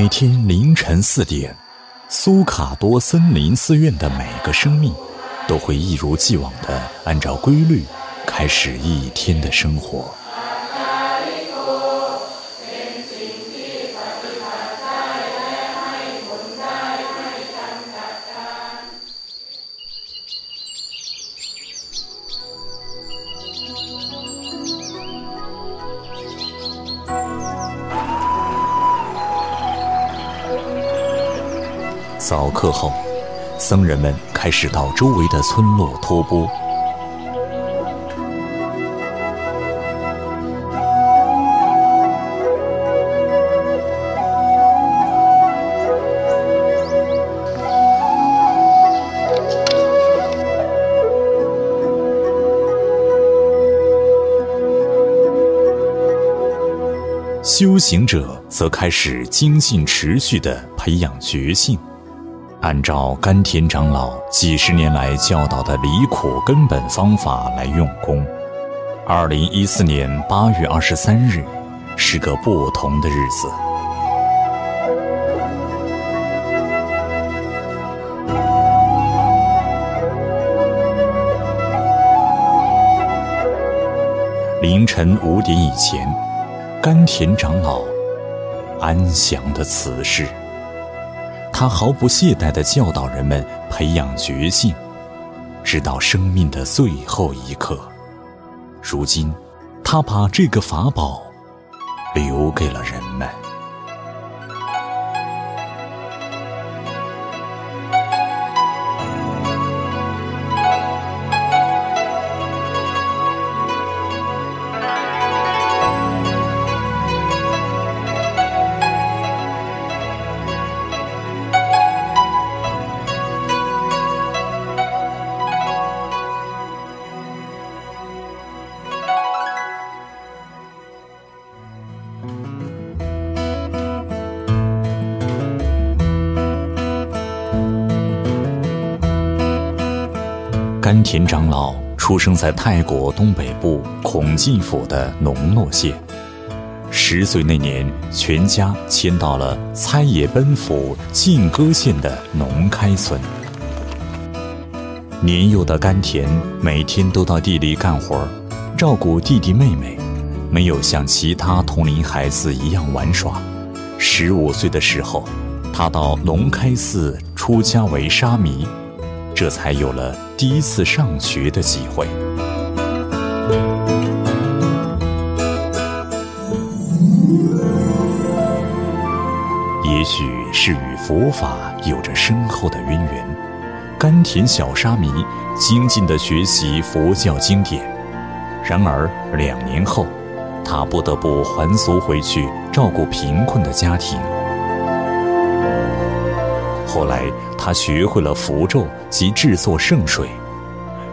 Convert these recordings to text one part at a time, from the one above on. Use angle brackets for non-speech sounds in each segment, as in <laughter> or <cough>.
每天凌晨四点，苏卡多森林寺院的每个生命，都会一如既往的按照规律开始一天的生活。课后，僧人们开始到周围的村落托钵。修行者则开始精进持续地培养觉性。按照甘田长老几十年来教导的离苦根本方法来用功。二零一四年八月二十三日，是个不同的日子。凌晨五点以前，甘田长老安详的辞世。他毫不懈怠地教导人们培养觉性，直到生命的最后一刻。如今，他把这个法宝留给了人。甘田长老出生在泰国东北部孔敬府的农诺县。十岁那年，全家迁到了猜野奔府靖歌县的农开村。年幼的甘田每天都到地里干活，照顾弟弟妹妹，没有像其他同龄孩子一样玩耍。十五岁的时候，他到龙开寺出家为沙弥。这才有了第一次上学的机会。也许是与佛法有着深厚的渊源，甘甜小沙弥精进的学习佛教经典。然而两年后，他不得不还俗回去照顾贫困的家庭。后来，他学会了符咒及制作圣水。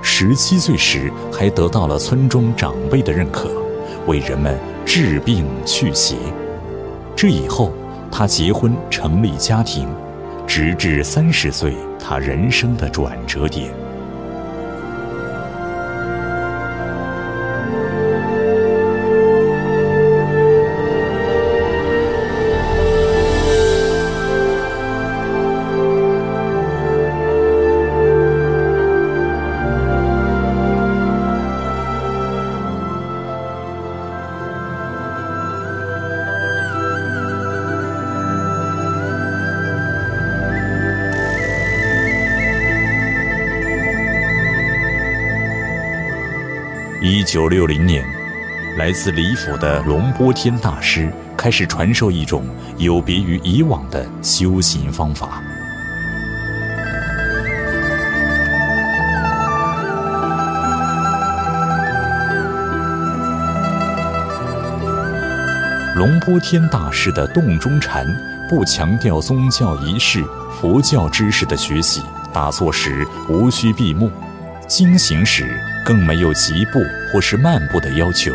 十七岁时，还得到了村中长辈的认可，为人们治病去邪。这以后，他结婚成立家庭，直至三十岁，他人生的转折点。九六零年，来自李府的龙波天大师开始传授一种有别于以往的修行方法。龙波天大师的洞中禅不强调宗教仪式、佛教知识的学习，打坐时无需闭目。经行时更没有疾步或是漫步的要求，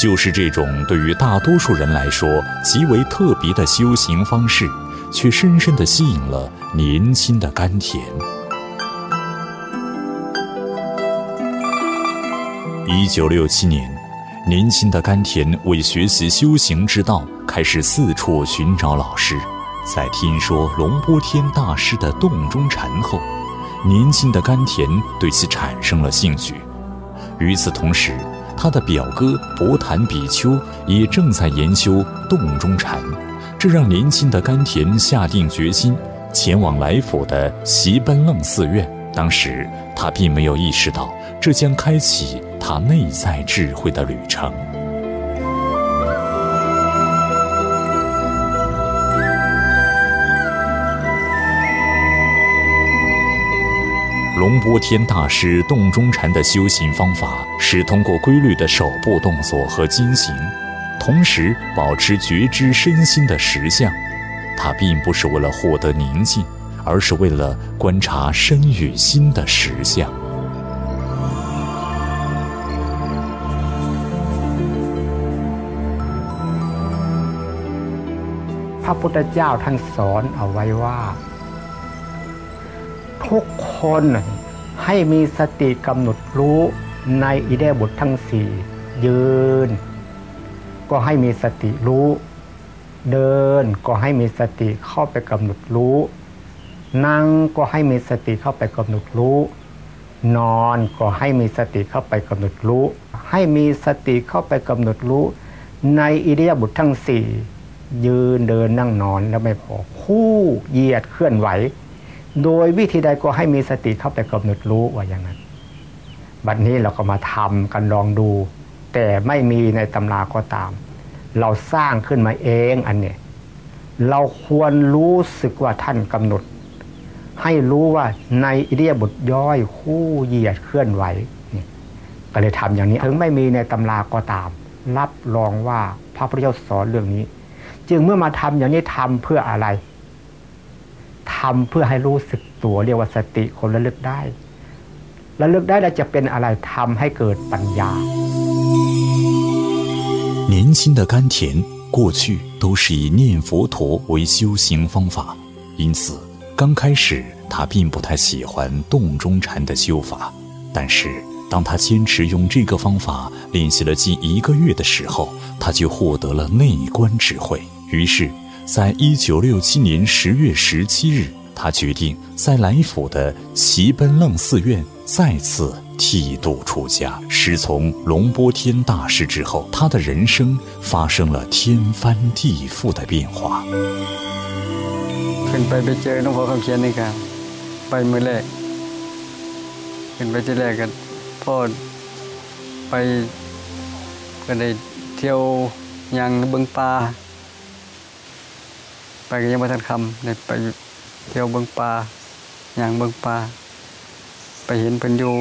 就是这种对于大多数人来说极为特别的修行方式，却深深地吸引了年轻的甘田。一九六七年，年轻的甘田为学习修行之道，开始四处寻找老师。在听说龙波天大师的洞中禅后，年轻的甘田对其产生了兴趣。与此同时，他的表哥博谈比丘也正在研修洞中禅，这让年轻的甘甜下定决心前往来府的席奔楞寺院。当时他并没有意识到，这将开启他内在智慧的旅程。龙波天大师洞中禅的修行方法是通过规律的手部动作和经行，同时保持觉知身心的实相。他并不是为了获得宁静，而是为了观察身与心的实相。พระพุทธเจ้าท่านสอนเอาไว้ว่าทุก คนให้มีสติกำหนดรู้ในอิเดียบททั้งสี่ยืน ก็ให้มีสติรู้ เดินก็ให้มีสติเข้าไปกำหนดรู้ นั่งก็ให้มีสติเข้าไปกำหนดรู้ นอนก็ให้มีสติเข้าไปกำหนดรู้ ให้มีสติเข้าไปกำหนดรู้ ในอิเดียบททั้งสี่ยืนเดินนั่งนอนแล้วไม่พอคู่เหยียดเคลื่อนไหว โดยวิธีใดก็ให้มีสติเข้าไปกำหนดรู้ว่าอย่างนั้น บัดนนี้เราก็มาทำกันลองดู แต่ไม่มีในตำราก็ตาม เราสร้างขึ้นมาเองอันเนี้ยเราควรรู้สึกว่าท่านกำหนด ให้รู้ว่าในอิเดียบทย่อยคู่เหยียดเคลื่อนไหวนี่ก็เลยทำอย่างนี้ ถึงไม่มีในตำราก็ตาม รับรองว่าพระพุทธเจ้าสอนเรื่องนี้ จึงเมื่อมาทำอย่างนี้ทำเพื่ออะไร ทำเพื่อให้รู้สึกตัวเรียกว่าสติคนระลึกได้ระลึกได้แล้วจะเป็นอะไรทำให้เกิดปัญญา年轻的甘田过去都是以念佛陀为修行方法，因此刚开始他并不太喜欢洞中禅的修法。但是当他坚持用这个方法练习了近一个月的时候，他就获得了内观智慧。于是。 在一九六七年十月十七日，他决定在来府的齐奔楞寺院再次剃度出家。师从龙波天大师之后，他的人生发生了天翻地覆的变化。ขึ้นไปไปเจอหลวงพ่อคำเขียนนี่ครับไปมือแรกขึ้นไปที่แรกกันพ่อไปก็ได้เที่ยวยังบึงปลาไป ก็ยังไม่ทันคำเนี่ยไปเที่ยวเบิงปลาอย่างเบิงปลาไปเห็นเพิ่นอยู่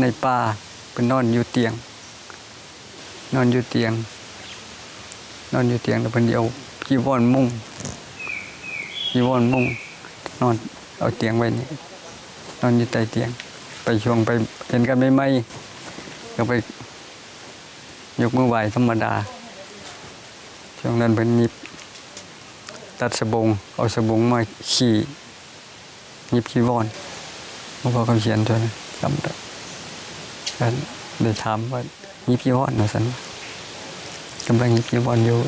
ในป่าเป็นนอนอยู่เตียง นอนอยู่เตียง นอนอยู่เตียงแล้วเพิ่นเอาจีวรมุ้งจีวรมุ้งนอนเอาเตียงไว้นี่นอนอยู่ใต้เตียง ไปช่วงไปเห็นกันไม่ไม่ก็ไปยกมือไหวธรรมดาช่วงนั้นเพิ่นนิบ ตัดสบง เอาสบงมาขี่ยิบขี้วอนหลวงพ่อคำเขียนด้วยนะจำได้กันได้ถามว่ายิบขี้วอนนะสันกำลังยิบขี้วอนอยู่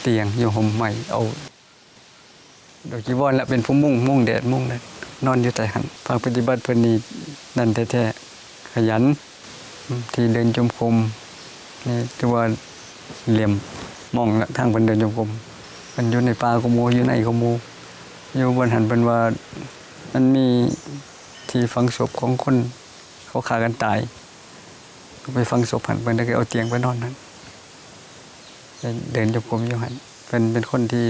เตียงอยู่ห่มใหม่เอาดอกจีวรและเป็นผู้มุ่งมุ่งแดดมุ่งแดดนอนอยู่แต่หันภาคปฏิบัติเพนีนั่นแท้ๆขยัน ที่เดินจมคมนี่ตัว เหลี่ยมมองทางเป็นเดินจงกรมมันอยู่ในป่าขโมอยู่ในขโมอยู่บนหันเป็นว่ามันมีที่ฝังศพของคนเขาขากันตายไปฟังศพหันเป็นแล้วก็เอาเตียงไปนอนนั้นเดินจงกรมอยู่หันเป็นเป็นคนที่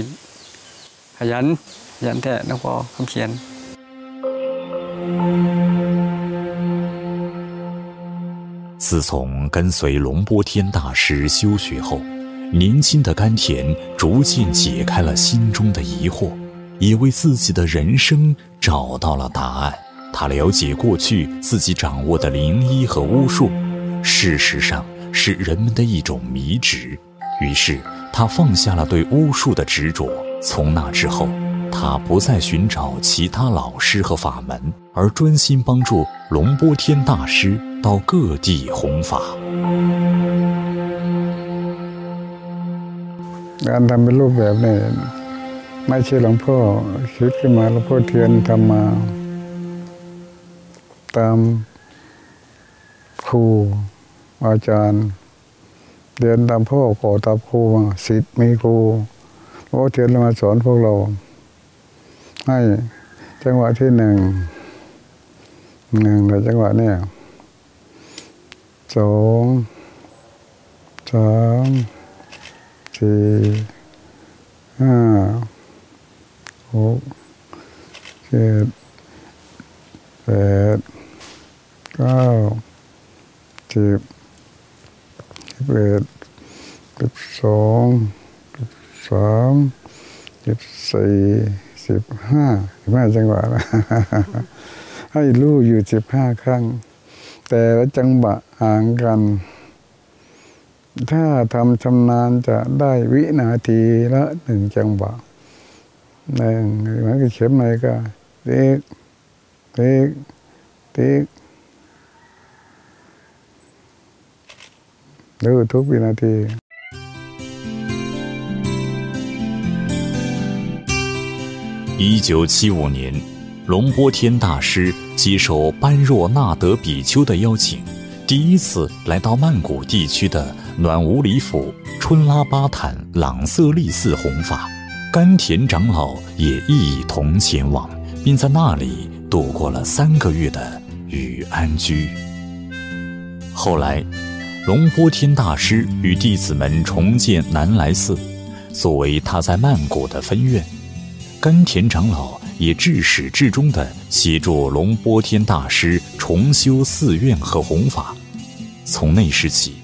ขยันขยันแต่นักพอคำเขียน 自从跟随龙波天大师修学后，年轻的甘田逐渐解开了心中的疑惑，也为自己的人生找到了答案。他了解过去自己掌握的灵医和巫术，事实上是人们的一种迷执。于是他放下了对巫术的执着。从那之后，他不再寻找其他老师和法门，而专心帮助龙波天大师。到各地弘法。 การทำเป็นรูปแบบนี่ไม่ใช่หลวงพ่อคิดขึ้นมาหลวงพ่อเทียนทำมา ตามครูอาจารย์เรียนตามพ่อขอตามครูมาสิทธิ์มีครูหลวงพ่อเทียนมาสอนพวกเรา ให้จังหวะที่หนึ่ง หนึ่งในจังหวะเนี่ยสองสามสี่ห้าหกเจ็ดแปดเก้าสิบสิบเอ็ดสิบสองสิบสามสิบสี่สิบห้าสิบห้าจังหวะนะ ให้รู้อยู่สิบห้าครั้ง แต่ละจังหวะห่างกัน ถ้าทำชำนาญจะได้วินาทีละหนึ่งจังหวะหนึ่งเหมือนกับเข็มไหนก็ติ๊กติ๊กติ๊กดูทุกวินาที 一九七五年， 龙波天大师接受般若纳德比丘的邀请，第一次来到曼谷地区的暖无里府春拉巴坦朗瑟利寺弘法，甘田长老也一同前往，并在那里度过了三个月的雨安居。后来，龙波天大师与弟子们重建南来寺，作为他在曼谷的分院。甘田长老也至始至终的协助龙波天大师重修寺院和弘法。从那时起，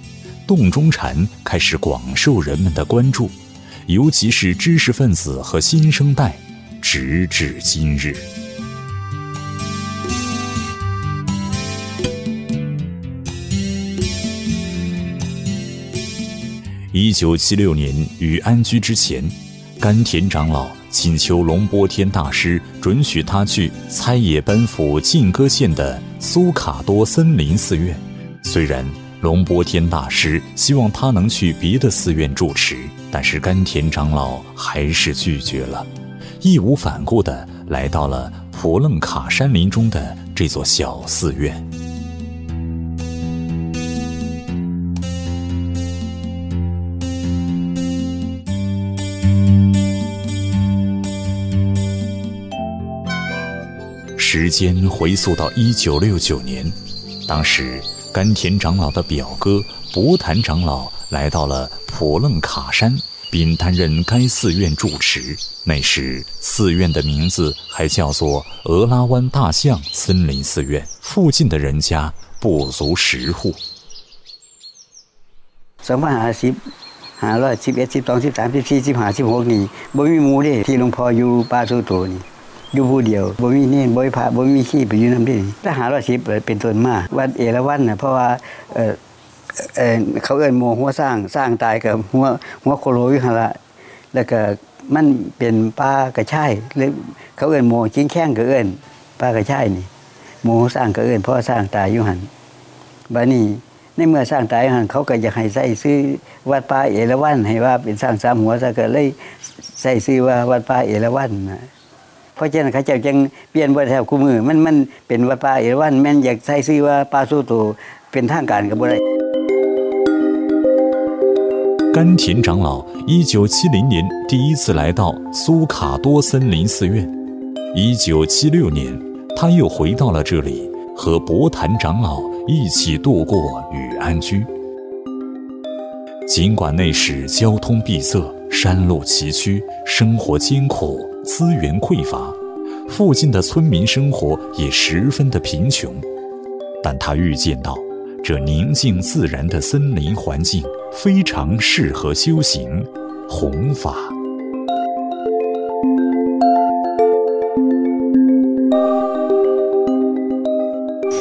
洞中禅开始广受人们的关注，尤其是知识分子和新生代，直至今日。一九七六年与安居之前，甘田长老。请求龙波天大师准许他去猜野奔府靖歌县的苏卡多森林寺院。虽然龙波天大师希望他能去别的寺院住持，但是甘田长老还是拒绝了，义无反顾地来到了普楞卡山林中的这座小寺院。时间回溯到一九六九年，当时甘田长老的表哥博坛长老来到了普楞卡山，并担任该寺院住持。那时，寺院的名字还叫做俄拉湾大象森林寺院，附近的人家不足十户。什么还是。啊，那这边这东西，咱们自己还是可以，没有木的，天龙坡有八十多呢。 บสี่สิบห้าสิบหกนี่บ่มีหมู่เดียวงพ่ออยู่ป่าสุโตนี่อยู่ผู้เดียวบ่มีเนรบ่มีพระบ่มีขี้ไปอยู่นำดิถ้าหาร้อยสิบเป็นต้นมาวัดเอราวัณน่ะเพราะว่าเออเขาเอิ้นหมู่หัวสร้างสร้างตายกับหัวหัวโคโลอยู่หั่นล่ะแล้วก็มันเป็นป่ากระช่ายหรือเขาเอิ้นหมู่จิงแข้งก็เอิ้นป่ากระช่ายนี่หมู่สร้างก็เอิ้นพราะสร้างตายอยู่หั่นบัดนี้ในเมื่อสร้างตายหันเขาก็อยากให้ใส่ซื้อวัดป่าเอราวัณให้ว่าเป็นสร้างสามหัวซะก็เลยใส่ซื้อว่าวัดป่าเอราวัณนะ เพราะฉะนั้นเขาเจ้าจึงเปลี่ยนบ่ได้แถวคู่มือมันมันเป็นวัดป่าเอราวัณแม่นอยากใส่ซื้อว่าป่าสู้โตเป็นทางการก็บ่ได้ 甘田长老一九七零年第一次来到苏卡多森林寺院，一九七六年他又回到了这里，和博坛长老一起度过雨安居。尽管那时交通闭塞、山路崎岖、生活艰苦、 资源匮乏，附近的村民生活也十分的贫穷，但他预见到这宁静自然的森林环境非常适合修行、弘法。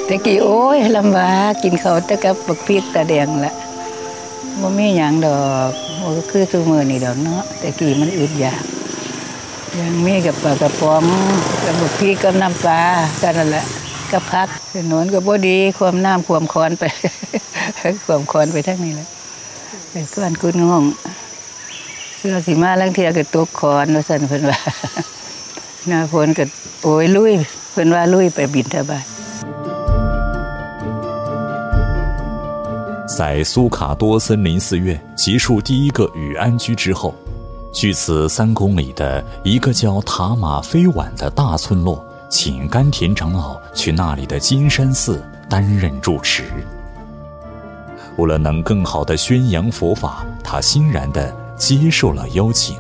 แต่กี้โอ้ยลำบากกินข้าวแต่กับบักพริกตาแดงละบ่มีหยังดอกบ่คือซุมื้อนี่ดอกเนาะแต่กี้มันอึดอยาก ยังมีกับปลากระป๋องกับบักพริกกับน้ำปลากันนั่นแหละกับผักถนนก็บ่ดีความน้ำความคอนไป ความคอนไปทั้งนี้แหละไปก้อนกุนงง เราสิมาลังเทียก็ตกคอนว่าซั่นเพิ่นว่า หน้าฝนก็โอ้ยลุยเพิ่นว่าลุยไปบินทบาท在苏卡多森林寺院结束第一个雨安居之后， 距此三公里的一个叫塔马飞碗的大村落，请甘田长老去那里的金山寺担任住持。为了能更好的宣扬佛法，他欣然地接受了邀请。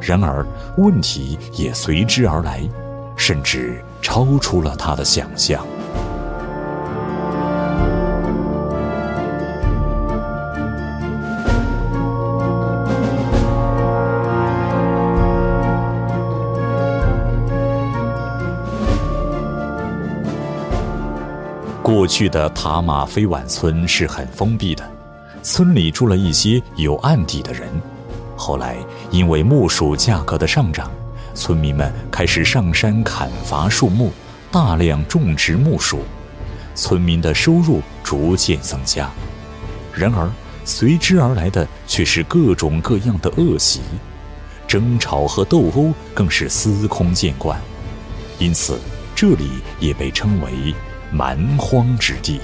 然而，问题也随之而来，甚至超出了他的想象。过去的塔马飞碗村是很封闭的，村里住了一些有案底的人。后来因为木薯价格的上涨，村民们开始上山砍伐树木，大量种植木薯，村民的收入逐渐增加。然而随之而来的却是各种各样的恶习，争吵和斗殴更是司空见惯，因此这里也被称为。蛮荒之地。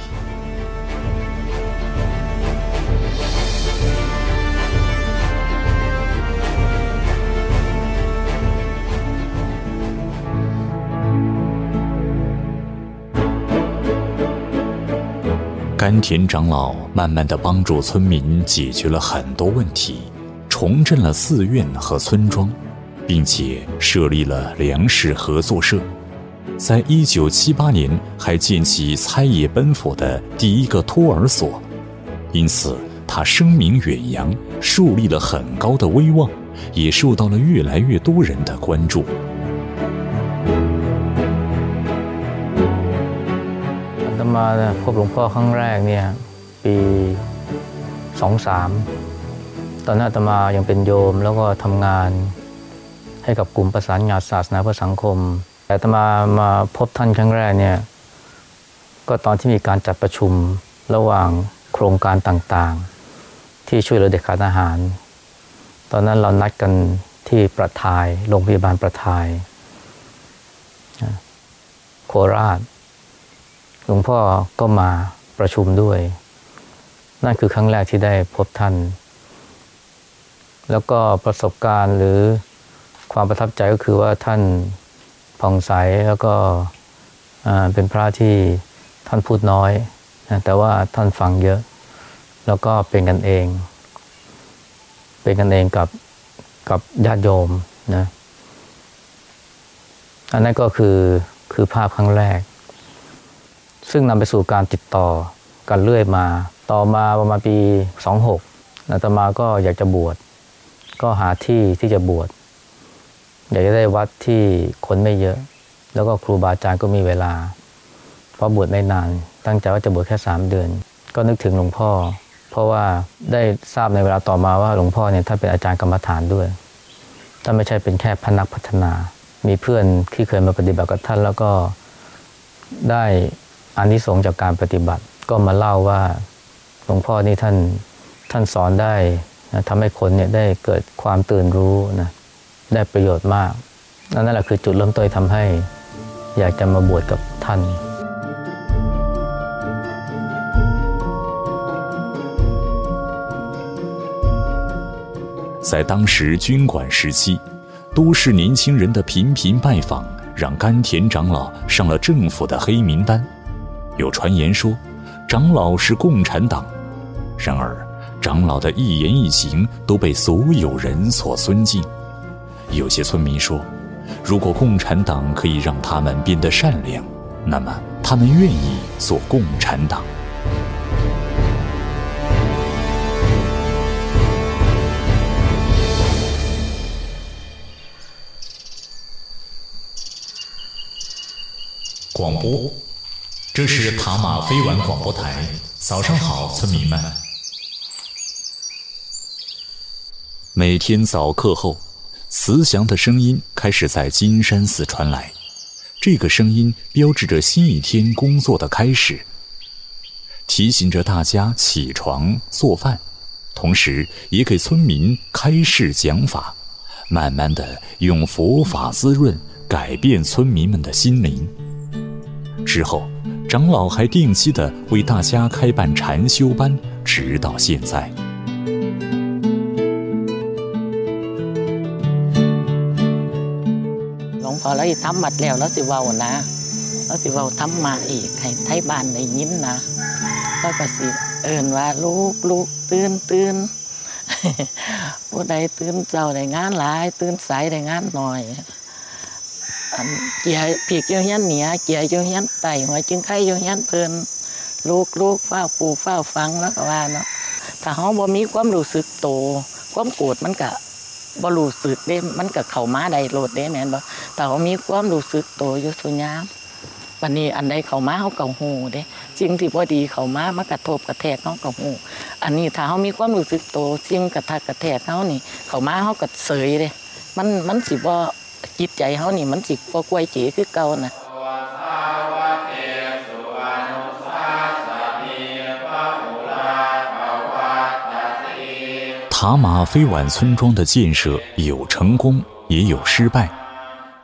甘田长老慢慢的帮助村民解决了很多问题，重振了寺院和村庄，并且设立了粮食合作社。在一九七八年，还建起猜野奔佛的第一个托儿所，因此他声名远扬，树立了很高的威望，也受到了越来越多人的关注。อาตมาพบหลวงพ่อครั้งแรกเนี่ยปีสองสามตอนนั้นอาตมายังเป็นโยมแล้วก็ทำงานให้กับกลุ่มประสานงานศาสนาเพื่อสังคม แต่ตมามาพบท่านครั้งแรกเนี่ยก็ตอนที่มีการจัดประชุมระหว่างโครงการต่างๆ ที่ช่วยเหลือเด็กขาดอาหาร ตอนนั้นเรานัดกันที่ประทายโรงพยาบาลประทายโคราชหลวงพ่อก็มาประชุมด้วย นั่นคือครั้งแรกที่ได้พบท่าน แล้วก็ประสบการณ์หรือความประทับใจก็คือว่าท่าน ผ่องใสแล้วก็เป็นพระที่ท่านพูดน้อยนะแต่ว่าท่านฟังเยอะ แล้วก็เป็นกันเอง เป็นกันเองกับกับญาติโยมนะอันนั้นก็คือคือภาพครั้งแรก ซึ่งนำไปสู่การติดต่อกันเรื่อยมา ต่อมาประมาณปีสองหกอาตมาก็อยากจะบวช ก็หาที่ที่จะบวช อยากจะได้วัดที่คนไม่เยอะ แล้วก็ครูบาอาจารย์ก็มีเวลา เพราะบวชไม่นาน ตั้งใจว่าจะบวชแค่สามเดือน ก็นึกถึงหลวงพ่อ เพราะว่าได้ทราบในเวลาต่อมาว่าหลวงพ่อเนี่ยท่านเป็นอาจารย์กรรมฐานด้วยท่านไม่ใช่เป็นแค่พนักพัฒนา มีเพื่อนที่เคยมาปฏิบัติกับท่านแล้วก็ได้อานิสงส์จากการปฏิบัติ ก็มาเล่าว่าหลวงพ่อนี่ท่านท่านสอนได้ทำให้คนเนี่ยได้เกิดความตื่นรู้นะ ได้ประโยชน์มาก นั่นแหละคือจุดเริ่มต้นทำให้ อยากจะมาบวชกับท่าน 在当时军管时期，都市年轻人的频频拜访，让甘田长老上了政府的黑名单。有传言说，长老是共产党。然而，长老的一言一行都被所有人所尊敬。 有些村民说，如果共产党可以让他们变得善良，那么他们愿意做共产党。广播，这是塔马飞碗广播台。早上好，村民们。每天早课后。慈祥的声音开始在金山寺传来，这个声音标志着新一天工作的开始，提醒着大家起床做饭，同时也给村民开示讲法，慢慢的用佛法滋润、改变村民们的心灵。之后，长老还定期的为大家开办禅修班，直到现在。 พอเราทำมัดแล้วแล้วสิเว้านะแล้วสิเว้าทำมาอีกให้ไทยบ้านได้ยินนะแล้วก็สิเอินว่าลูกลูกตื่นตื่นผู้ใดตื่นเจ้าได้งานหลาย ตื่นสายได้งานหน่อยอันเกียร์ผีกอยู่เฮียนเหนียเกียร์อยู่เฮียนไตหัวจึงไข่อยู่เฮียนเพลินลูกลูกเฝ้าปูเฝ้าฟังแล้วก็ว่าเนาะถ้าเฮาบ่มีความรู้สึกโต ความโกรธมันก็บ่รู้สึกเด้มันก็เข้ามาได้โลดเด้แม่นบ่ แต่เฮามีความรู้สึกโตอยู่สุยามวันนี้อันใดเข้ามาเฮาก็ฮู้เด้สิ่งที่บ่ดีเข้ามามากระทบกระแทกเฮาก็ฮู้อันนี้ถ้าเฮามีความรู้สึกโตสิ่งกระทบกระแทกเฮานี่ เข้ามาเฮาก็เสยเด้มันมันสิบ่จิตใจเฮานี่มันสิบ่กวยเจคือเก่านะ 塔马飞碗村庄的建设有成功，也有失败。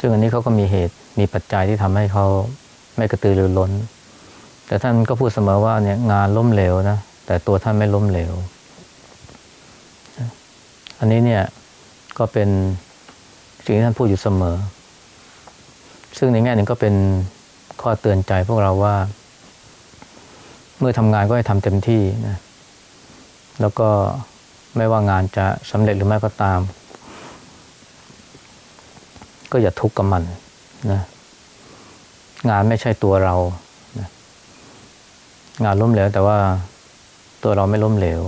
ซึ่งอันนี้เขาก็มีเหตุมีปัจจัยที่ทำให้เขาไม่กระตือรือร้น แต่ท่านก็พูดเสมอว่าเนี่ยงานล้มเหลวนะแต่ตัวท่านไม่ล้มเหลว อันนี้เนี่ยก็เป็นสิ่งที่ท่านพูดอยู่เสมอ ซึ่งในแง่หนึ่งก็เป็นข้อเตือนใจพวกเราว่า เมื่อทำงานก็ให้ทำเต็มที่นะแล้วก็ไม่ว่างานจะสำเร็จหรือไม่ก็ตาม ก็อย่าทุกข์กับมันนะงานไม่ใช่ตัวเรานะงานล้มเหลวแต่ว่าตัวเราไม่ล้มเหลว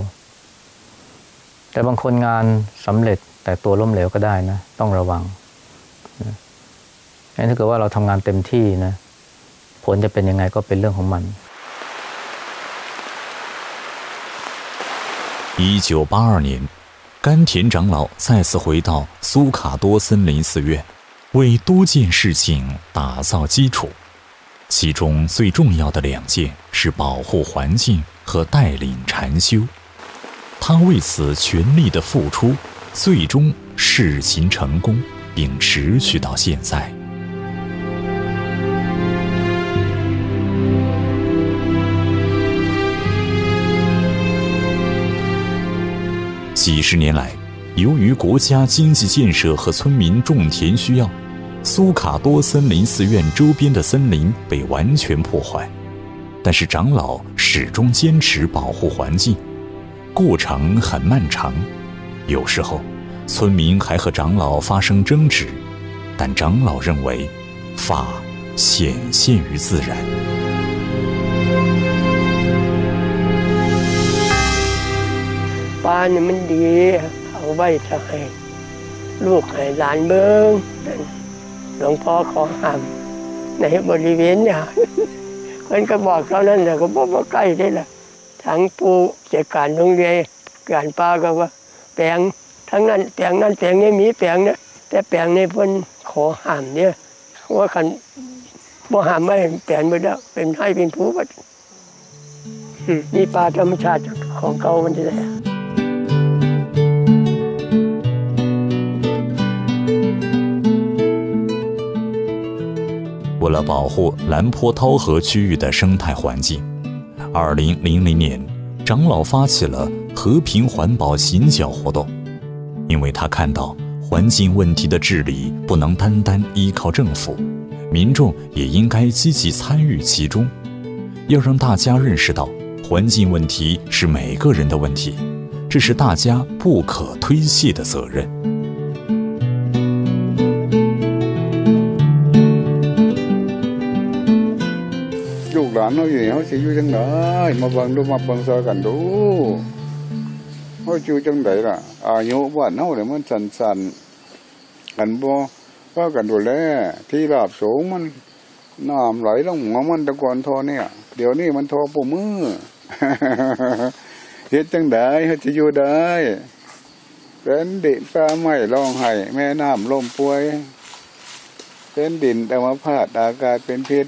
แต่บางคนงานสำเร็จแต่ตัวล้มเหลวก็ได้นะ ต้องระวังนะงั้นถ้าเกิดว่าเราทำงานเต็มที่นะ ผลจะเป็นยังไงก็เป็นเรื่องของมัน 一九八二年，甘田长老再次回到苏卡多森林寺院， 为多件事情打造基础。其中最重要的两件是保护环境和带领禅修。他为此全力的付出，最终事情成功，并持续到现在。几十年来，由于国家经济建设和村民种田需要，苏卡多森林寺院周边的森林被完全破坏。但是长老始终坚持保护环境，过程很漫长，有时候村民还和长老发生争执，但长老认为，法显现于自然。 ปลาเนี่ยมันดี เอาไว้จะให้ลูกให้หลานเบิ้งนั่น หลวงพ่อขอห้ามในบริเวณเนี่ยคนก็บอกเท่านั้นแต่ก็บอกว่าใกล้ได้ละทั้งปูจัดการโรงเรียนการปลาก็ว่า แปลงทั้งนั้นแปลงนั้นแปลงนี้มีแปลงนะแต่แปลงในเพิ่นขอห้ามเนี่ยว่าคันบ่ห้ามไม่แปลงไม่ได้เป็นให้เป็นผู้บัดอืมนี่ปลาธรรมชาติของเก่ามันจะได้ 为了保护兰坡涛河区域的生态环境，二零零零年，长老发起了和平环保行脚活动，因为他看到环境问题的治理不能单单依靠政府，民众也应该积极参与其中，要让大家认识到环境问题是每个人的问题，这是大家不可推卸的责任。 ลูกหลานเราอยู่เขาจะอยู่ยังไงมาเบิ่งดูมาเบิ่งซอยกันดูเขาอยู่จังไดล่ะ อายุบ้านเฮาเนี่ยมันสั้นกันบ่ก็กันดูแลที่ราบสูงมันน้ำไหลลงหัวมันตะกอนทอเนี่ย เดี๋ยวนี้มันทอปูมือเฮ็ดจังไดเฮ็ดจะอยู่ได้เป็นดินฟ้าไม้ร้องไห้แม่น้ำล่มป่วย เป็นดินแต่ว่าพาดอากาศเป็นพิษ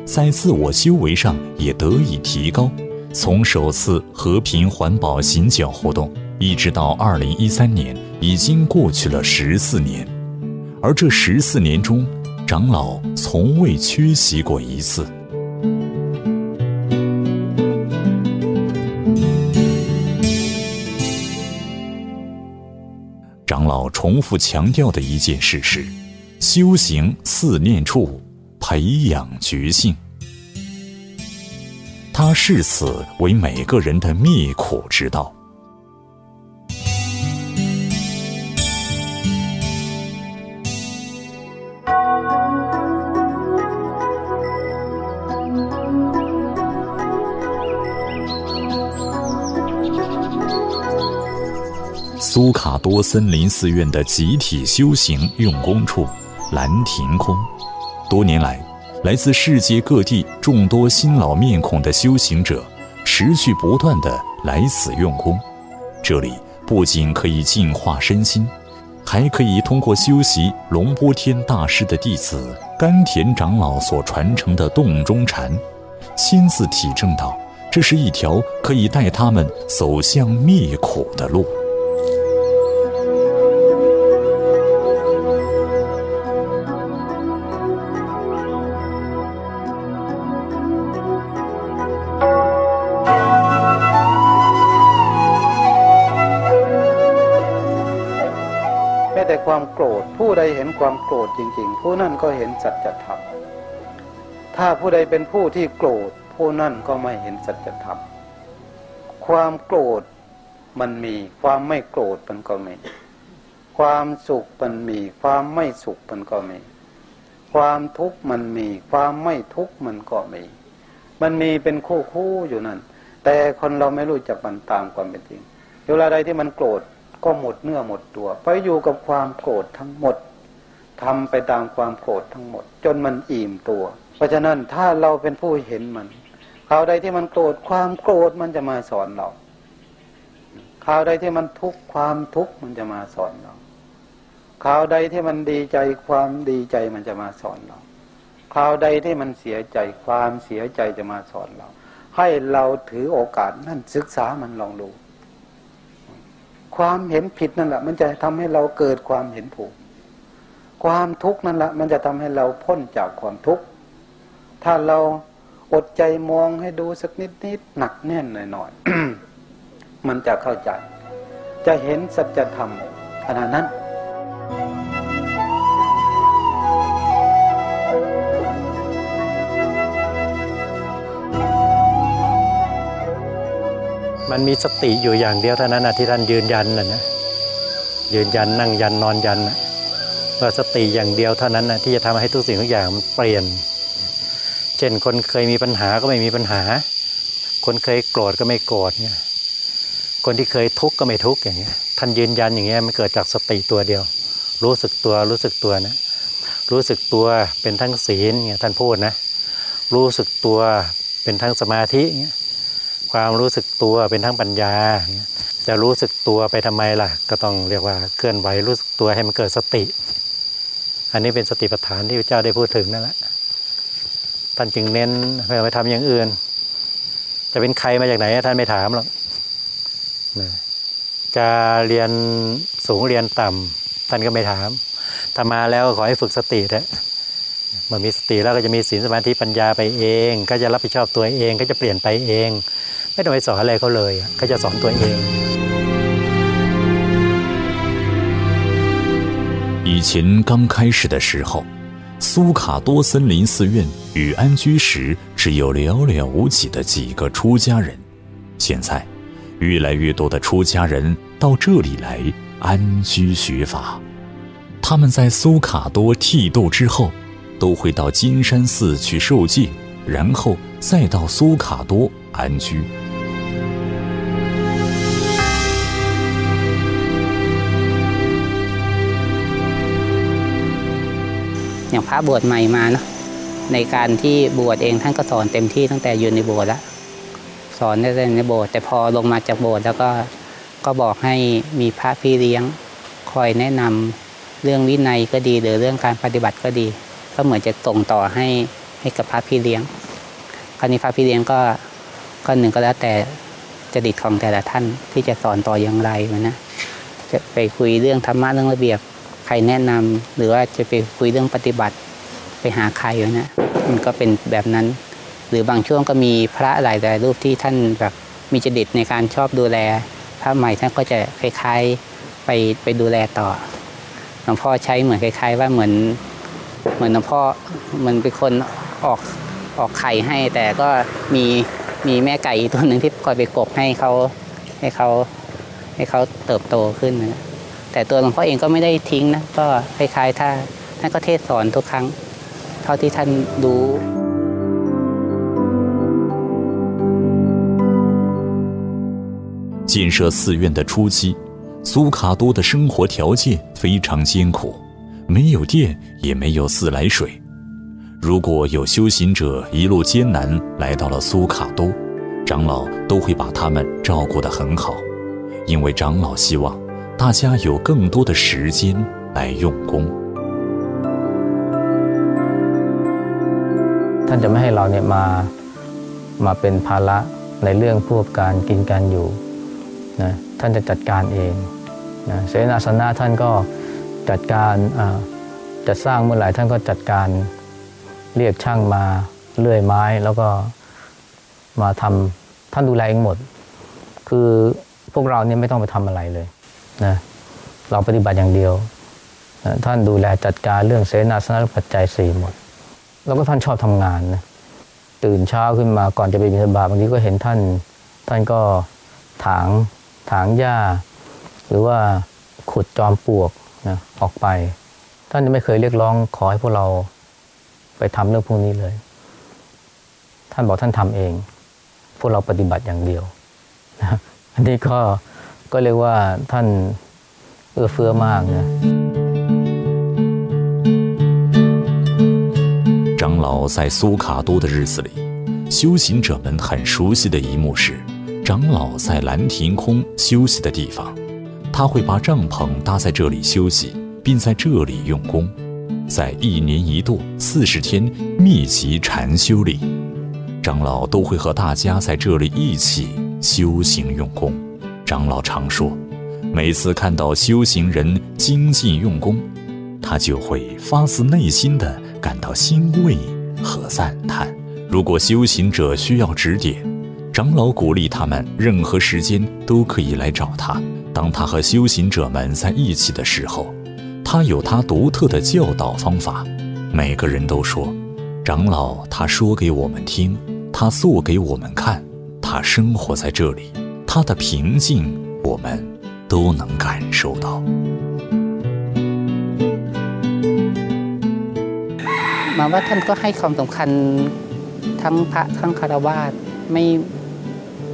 在自我修为上也得以提高。从首次和平环保行脚活动一直到二零一三年，已经过去了十四年，而这十四年中，长老从未缺席过一次。长老重复强调的一件事是：修行四念处，培养觉性。他视此为每个人的灭苦之道。苏卡多森林寺院的集体修行用功处——兰亭空，多年来，来自世界各地众多新老面孔的修行者持续不断地来此用功。这里不仅可以净化身心，还可以通过修习龙波天大师的弟子甘田长老所传承的洞中禅，亲自体证到，这是一条可以带他们走向灭苦的路。 ดเห็นความโกรธจริง ๆ ผู้นั่นก็เห็นสัจธรรม ถ้าผู้ใดเป็นผู้ที่โกรธ ผู้นั่นก็ไม่เห็นสัจธรรม ความโกรธมันมี ความไม่โกรธมันก็มี ความสุขมันมี ความไม่สุขมันก็มี ความทุกข์มันมี ความไม่ทุกข์มันก็มี มันมีเป็นคู่คู่อยู่นั่น แต่คนเราไม่รู้จักมันตามความเป็นจริงเวลาใดที่มันโกรธก็หมดเนื้อหมดตัว ไปอยู่กับความโกรธทั้งหมด ทำไปตามความโกรธทั้งหมด จนมันอิ่มตัว เพราะฉะนั้นถ้าเราเป็นผู้เห็นมันคราวใดที่มันโกรธความโกรธมันจะมาสอนเราคราวใดที่มันทุกข์ความทุกข์มันจะมาสอนเราคราวใดที่มันดีใจความดีใจมันจะมาสอนเราคราวใดที่มันเสียใจความเสียใจจะมาสอนเรา ให้เราถือโอกาสนั่นศึกษามันลองดู ความเห็นผิดนั่นแหละ มันจะทำให้เราเกิดความเห็นถูก ความทุกข์นั่นแหละมันจะทำให้เราพ้นจากความทุกข์ ถ้าเราอดใจมองให้ดูสักนิดนิดหนักแน่นหน่อยหน่อยมันจะเข้าใจ จะเห็นสัจธรรมขณะนั้นมันมีสติอยู่อย่างเดียวเท่านั้นนะที่ท่านยืนยันนะนะยืนยันนั่งยันนอนยันนะ สติอย่างเดียวเท่านั้นนะที่จะทำให้ทุกสิ่งทุกอย่างมันเปลี่ยน เช่นคนเคยมีปัญหาก็ไม่มีปัญหา คนเคยโกรธก็ไม่โกรธเนี่ยคนที่เคยทุกข์ก็ไม่ทุกข์อย่างเงี้ยท่านยืนยันอย่างเงี้ยมันเกิดจากสติตัวเดียว รู้สึกตัวรู้สึกตัวนะรู้สึกตัวเป็นทั้งศีลเนี่ยท่านพูดนะรู้สึกตัวเป็นทั้งสมาธิเงี้ยความรู้สึกตัวเป็นทั้งปัญญา จะรู้สึกตัวไปทำไมล่ะ ก็ต้องเรียกว่าเคลื่อนไหวรู้สึกตัวให้มันเกิดสติ อันนี้เป็นสติปัฏฐานที่พระเจ้าได้พูดถึงนั่นแหละท่านจึงเน้นไม่ไปทำอย่างอื่น จะเป็นใครมาจากไหนท่านไม่ถามหรอกจะเรียนสูงเรียนต่ำท่านก็ไม่ถามถ้ามาแล้วขอให้ฝึกสติเถอะเมื่อมีสติแล้วก็จะมีศีลสมาธิปัญญาไปเอง ก็จะรับผิดชอบตัวเองก็จะเปลี่ยนไปเอง ไม่ต้องไปสอนอะไรเขาเลยก็จะสอนตัวเอง 以前刚开始的时候，苏卡多森林寺院与安居时只有寥寥无几的几个出家人。现在，越来越多的出家人到这里来安居学法。他们在苏卡多剃度之后，都会到金山寺去受戒，然后再到苏卡多安居。 อย่างพระบวชใหม่มาเนาะในการที่บวชเองท่านก็สอนเต็มที่ตั้งแต่อยู่ในโบสถ์แล้วสอนได้ในโบสถ์แต่พอลงมาจากโบสถ์แล้วก็ก็บอกให้มีพระพี่เลี้ยงคอยแนะนำเรื่องวินัยก็ดีหรือเรื่องการปฏิบัติก็ดี ก็เหมือนจะส่งต่อให้ให้กับพระพี่เลี้ยง คราวนี้พระพี่เลี้ยงก็ก็หนึ่งก็แล้วแต่จดิตของแต่ละท่านที่จะสอนต่ออย่างไรนะจะไปคุยเรื่องธรรมะเรื่องระเบียบ รแนะนำหรือว่าจะไปคุยเรื่องปฏิบัติไปหาใครนะมันก็เป็นแบบนั้น หรือบางช่วงก็มีพระหลายๆรูปที่ท่านแบบมีจดิตในการชอบดูแล พระใหม่ท่านก็จะคล้ายๆไปไปดูแลต่อหลวงพ่อใช้เหมือนคล้าย ๆ ว่าเหมือนเหมือนหลวงพ่อมันเป็นคนออกออกไข่ให้ แต่ก็มีมีแม่ไก่ตัวหนึ่งที่คอยไปกบให้เขาให้เขาให้เขาเติบโตขึ้นนะ แต่ตัวหลวงพ่อเองก็ไม่ได้ทิ้งนะก็คล้ายๆถ้าท่านก็เทศสอนทุกครั้ง เท่าที่ท่านรู้ 建设寺院的初期，苏卡多的生活条件非常艰苦，没有电，也没有自来水。如果有修行者一路艰难来到了苏卡多，长老都会把他们照顾得很好，因为长老希望 大家有更多的时间来用功。 ท่านจะไม่ให้เราเนี่ยมามาเป็นภาระในเรื่องพวกการกินการอยู่นะท่านจะจัดการเองนะเสนาสนะท่านก็จัดการอ่าจะสร้างเมื่อไหร่ท่านก็จัดการเรียกช่างมาเลื่อยไม้แล้วก็มาทำท่านดูแลเองหมด คือพวกเราเนี่ยไม่ต้องไปทำอะไรเลย นะเราปฏิบัติอย่างเดียวนะท่านดูแลจัดการเรื่องเสนาสนะปัจจัยสี่หมด แล้วก็ท่านชอบทำงานนะตื่นเช้าขึ้นมาก่อนจะไปบิณฑบาตบางทีก็เห็นท่าน ท่านก็ถางถางหญ้า หรือว่าขุดจอมปลวกนะออกไป ท่านจะไม่เคยเรียกร้องขอให้พวกเราไปทำเรื่องพวกนี้เลย ท่านบอกท่านทำเอง พวกเราปฏิบัติอย่างเดียวนะอันนี้ก็ ก็เรียกว่าท่านเอื้อเฟื้อมากนะ 长老在苏卡多的日子里，修行者们很熟悉的一幕是，长老在兰亭空休息的地方，他会把帐篷搭在这里休息，并在这里用功，在一年一度四十天密集禅修里，长老都会和大家在这里一起修行用功。 长老常说，每次看到修行人精进用功，他就会发自内心的感到欣慰和赞叹。如果修行者需要指点，长老鼓励他们任何时间都可以来找他。当他和修行者们在一起的时候，他有他独特的教导方法。每个人都说，长老他说给我们听，他做给我们看，他生活在这里，他的平静我们都能感受到。 มาว่าท่านก็ให้ความสำคัญทั้งพระทั้งคารวาสไม่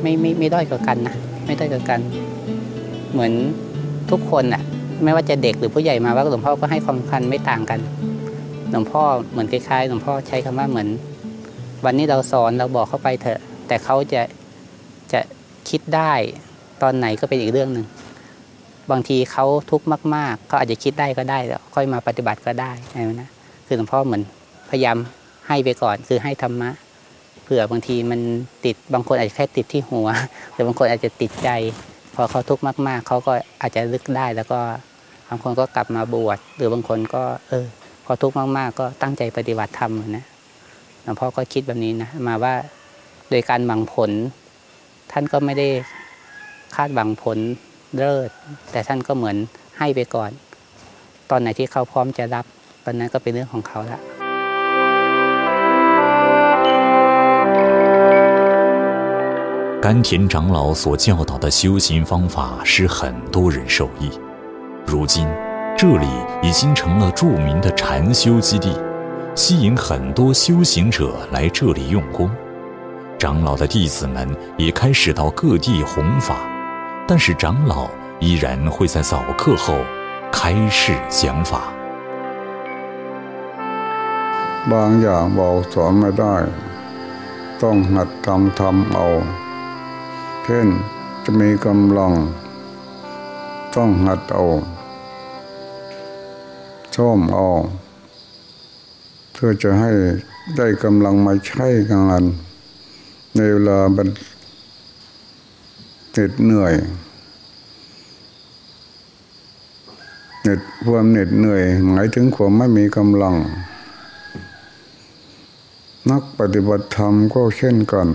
ไม่ไม่ไม่ด้อยกว่ากันนะไม่ด้อยกว่ากัน เหมือนทุกคนอ่ะ ไม่ว่าจะเด็กหรือผู้ใหญ่มาว่าหลวงพ่อก็ให้ความสำคัญไม่ต่างกัน หลวงพ่อเหมือนคล้ายๆหลวงพ่อใช้คำว่าเหมือน วันนี้เราสอนเราบอกเข้าไปเถอะ แต่เขาจะจะ คิดได้ตอนไหนก็เป็นอีกเรื่องหนึ่งบางทีเขาทุกข์มากๆเขาอาจจะคิดได้ก็ได้แล้วค่อยมาปฏิบัติก็ได้อะไนะคือหลวงพ่อเหมือนพยายามให้ไปก่อนคือให้ธรรมะเผื่อบางทีมันติดบางคนอาจจะแค่ติดที่หัวหรือบางคนอาจจะติดใจ พอเขาทุกข์มากๆเขาก็อาจจะลึกได้แล้วก็บางคนก็กลับมาบวชหรือบางคนก็ เออ พอทุกข์มากๆ ก็ตั้งใจปฏิบัติธรรมนะหลวงพ่อก็คิดแบบนี้นะมาว่าโดยการหวังผล ท่านก็ไม่ได้คาดหวังผลเลิศแต่ท่านก็เหมือนให้ไปก่อน ตอนไหนที่เขาพร้อมจะรับตอนนั้นก็เป็นเรื่องของเขาละ甘田长老所教导的修行方法使很多人受益。如今，这里已经成了着名的禅修基地，吸引很多修行者来这里用功。 长老的弟子们也开始到各地弘法，但是长老依然会在早课后开示讲法。บางอย่างบอกสอนไม่ได้ ต้องหัดทำทำเอาเช่นจะมีกำลัง ต้องหัดเอาช่อมเอาเพื่อจะให้ได้กำลังมาใช้งาน ในเวลาบันเหน็ดเหนื่อยเหน็ดความเหน็ดเหนื่อยหมายถึงความไม่มีกำลัง นักปฏิบัติธรรมก็เช่นกัน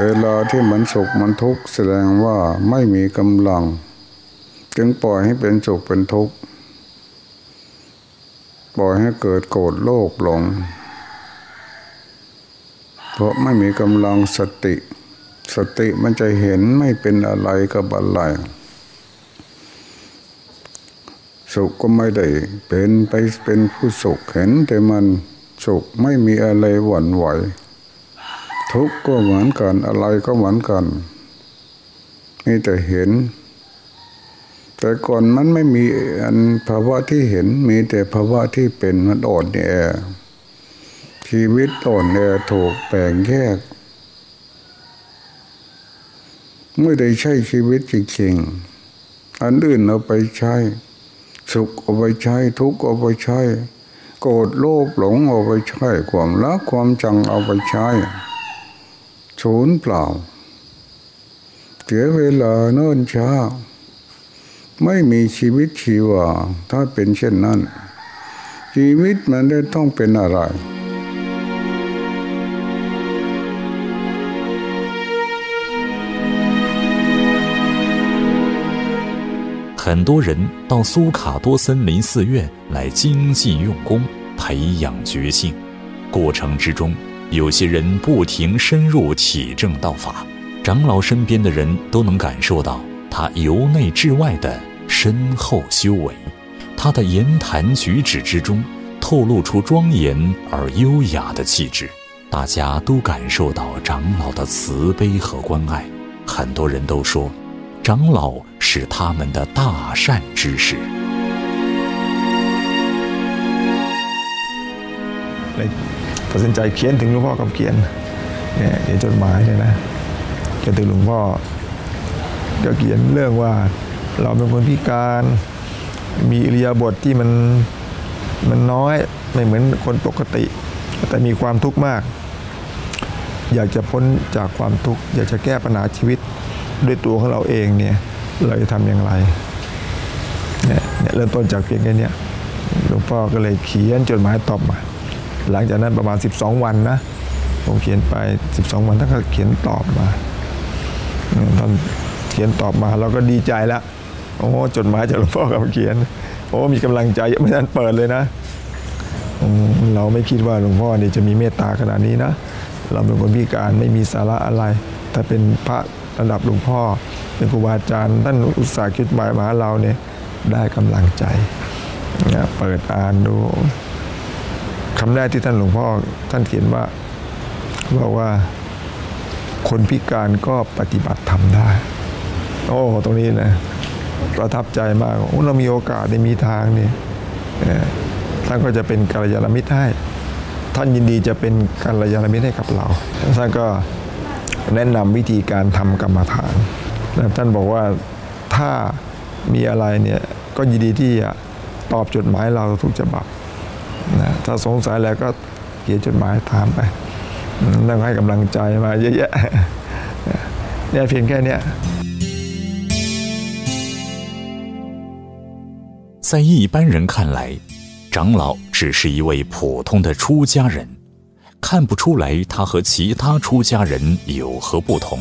เวลาที่มันสุขมันทุกข์แสดงว่าไม่มีกำลัง จึงปล่อยให้เป็นสุขเป็นทุกข์ ปล่อยให้เกิดโกรธโลภหลง เพราะไม่มีกำลังสติ สติมันจะเห็นไม่เป็นอะไรกับอะไรสุขก็ไม่ได้เป็นไปเป็นผู้สุขเห็นแต่มันสุขไม่มีอะไรหวั่นไหว ทุกข์ก็เหมือนกันอะไรก็เหมือนกันมีแต่เห็น แต่ก่อนมันไม่มีอันภาวะที่เห็นมีแต่ภาวะที่เป็นมันอ่อนแอ ชีวิตอ่อนแอถูกแบ่งแยก ไม่ได้ใช้ชีวิตจริงๆ อันอื่นเอาไปใช้ สุขเอาไปใช้ ทุกข์เอาไปใช้ โกรธโลภหลงเอาไปใช้ ความรักความจังเอาไปใช้ศูนย์เปล่าเสียเวลาเนิ่นช้า ไม่มีชีวิตชีวาถ้าเป็นเช่นนั้น ชีวิตมันได้ต้องเป็นอะไร 很多人到苏卡多森林寺院来精进用功，培养觉性。过程之中，有些人不停深入体证道法，长老身边的人都能感受到他由内至外的深厚修为。他的言谈举止之中透露出庄严而优雅的气质，大家都感受到长老的慈悲和关爱。很多人都说。长老是他们的大善之士。เลยตัดสินใจเขียนถึงหลวงพ่อกับเขียนเนี่ยเขียนจดหมายเนี่ยนะเขียนถึงหลวงพ่อก็เขียนเรื่องว่าเราเป็นคนพิการมีอิริยาบถทที่มันมันน้อยไม่เหมือนคนปกติ แต่มีความทุกข์มาก อยากจะพ้นจากความทุกข์อยากจะแก้ปัญหาชีวิตด้วยตัวของเราเองเนี่ย เราจะทำอย่างไรเนี่ยเริ่มต้นจากเพียงแค่นี้หลวงพ่อก็เลยเขียนจดหมายตอบมา หลังจากนั้นประมาณ 12 วันนะผมเขียนไป 12 วันท่านก็เขียนตอบมาท่านเขียนตอบมาเราก็ดีใจแล้วโอ้จดหมายจากหลวงพ่อกับเขียน โอ้มีกำลังใจไม่ทันเปิดเลยนะเราไม่คิดว่าหลวงพ่อเนี่ยจะมีเมตตาขนาดนี้นะ เราเป็นคนพิการไม่มีสาระอะไร แต่เป็นพระระดับหลวงพ่อ เป็นครูบาอาจารย์ท่านอุตสาห์คิดหมายมาเราเนี่ยได้กำลังใจนะเปิดอ่านดูคำแรกที่ท่านหลวงพ่อท่านเขียนว่าบอกว่าคนพิการก็ปฏิบัติทำได้ โอ้ตรงนี้นะประทับใจมากโอ้เรามีโอกาสได้มีทางนี่ท่านก็จะเป็นกัลยาณมิตรให้ ท่านยินดีจะเป็นกัลยาณมิตรให้กับเรา ท่านก็แนะนำวิธีการทำกรรมฐาน ท่านบอกว่าถ้ามีอะไรเนี่ยก็ยินดีที่จะตอบจดหมายเราทุกฉบับนะถ้าสงสัยแล้วก็เขียนจดหมายถามไปนั่งให้กำลังใจมาเยอะแยะเนี่ยเพียงแค่นี้在一般人看来，长老只是一位普通的出家人。看不出来他和其他出家人有何不同，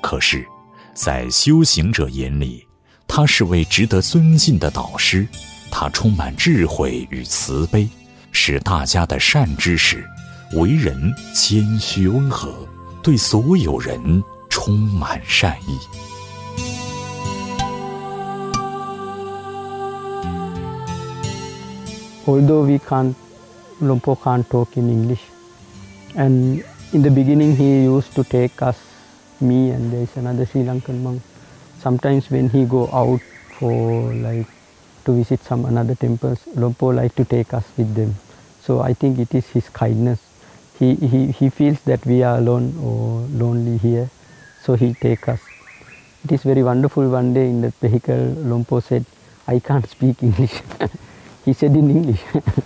可是， 在修行者眼里，他是位值得尊敬的导师，他充满智慧与慈悲，是大家的善知识，为人谦虚温和，对所有人充满善意。although we can't, Lumpo can't talk in English. And in the beginning, he used to take us, me and there's another Sri Lankan monk. Sometimes when he go out for like to visit some another temples, Lumpo like to take us with them. So I think it is his kindness. He, he, he feels that we are alone or lonely here, so he take us. It is very wonderful. One day in the vehicle, Lompo said, I can't speak English. <laughs> he said in English.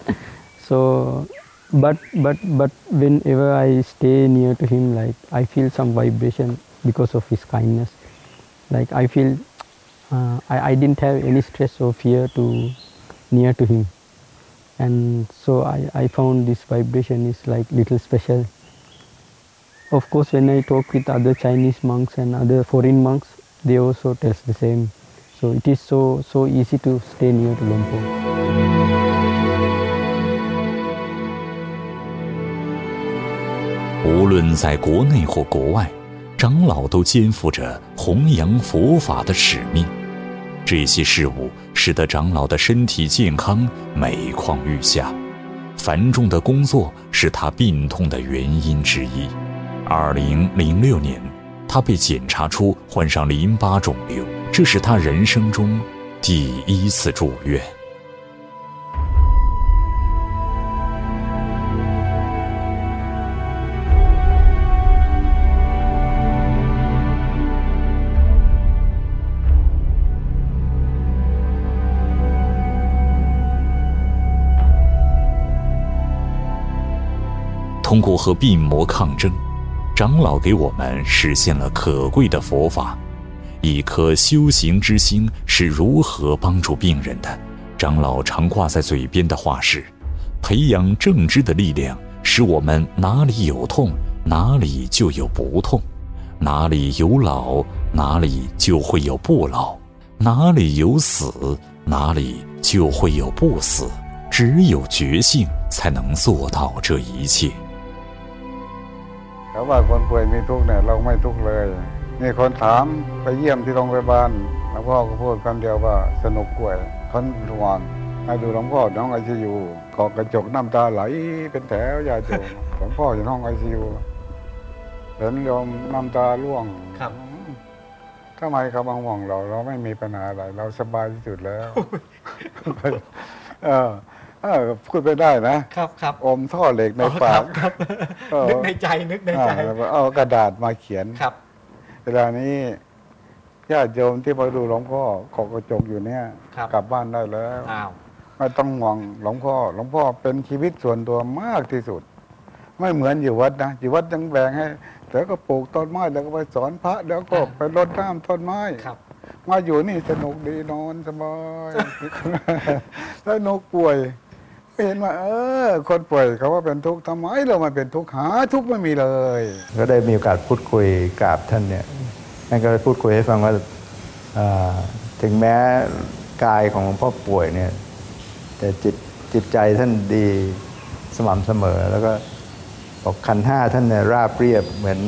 <laughs> so, but but but whenever I stay near to him, like I feel some vibration because of his kindness. Like I feel uh, I, I didn't have any stress or fear to near to him, and so I, I found this vibration is like little special. Of course, when I talk with other Chinese monks and other foreign monks, they also tell the same. So it is so so easy to stay near to Lumpur. 无论在国内或国外，长老都肩负着弘扬佛法的使命。这些事物使得长老的身体健康每况愈下，繁重的工作是他病痛的原因之一。二零零六年，他被检查出患上淋巴肿瘤，这是他人生中第一次住院。通过和病魔抗争，长老给我们实现了可贵的佛法。一颗修行之心是如何帮助病人的？长老常挂在嘴边的话是：培养正知的力量，使我们哪里有痛，哪里就有不痛；哪里有老，哪里就会有不老；哪里有死，哪里就会有不死。只有觉性才能做到这一切。 เขาว่าคนป่วยมีทุกข์เนี่ยเราไม่ทุกข์เลยมีคนถามไปเยี่ยมที่โรงพยาบาลหลวงพ่อก็พูดคำเดียวว่าสนุกป่วยคนหวงให้ดูหลวงพ่อน้องไอซียูขอกระจกน้ำตาไหลเป็นแถวยาโจมหลวงพ่ออยู่ห้องไอซียูเห็นโยมน้ำตาร่วงครับทำไมเขาบังห่วงเรา เราไม่มีปัญหาอะไร เราสบายที่สุดแล้ว เออ เออพูดไปได้นะ ครับครับอมท่อเหล็กในปากนึกในใจนึกในใจเอากระดาษมาเขียนครับ เวลานี้ญาติโยมที่มาดูหลวงพ่อขอกระจกอยู่เนี่ยครับกลับบ้านได้แล้วอ้าวไม่ต้องห่วงหลวงพ่อ หลวงพ่อเป็นชีวิตส่วนตัวมากที่สุด ไม่เหมือนอยู่วัดนะอยู่วัดยังแบ่งให้เดี๋ยวก็ปลูกต้นไม้แล้วก็ไปสอนพระเดี๋ยวก็ไปรดน้ำต้นไม้ครับมาอยู่นี่สนุกดีนอนสบายแล้วนกป่วย เห็นว่าเออ คนป่วยเขาว่าเป็นทุกข์ทำไมเรามาเป็นทุกข์หาทุกข์ไม่มีเลย ก็ได้มีโอกาสพูดคุยกับท่านเนี่ยท่านก็ได้พูดคุยให้ฟังว่าถึงแม้กายของหลวงพ่อป่วยเนี่ย แต่จิตจิตใจท่านดีสม่ำเสมอ แล้วก็บอกขันห้าท่านเนี่ยราบเรียบเหมือน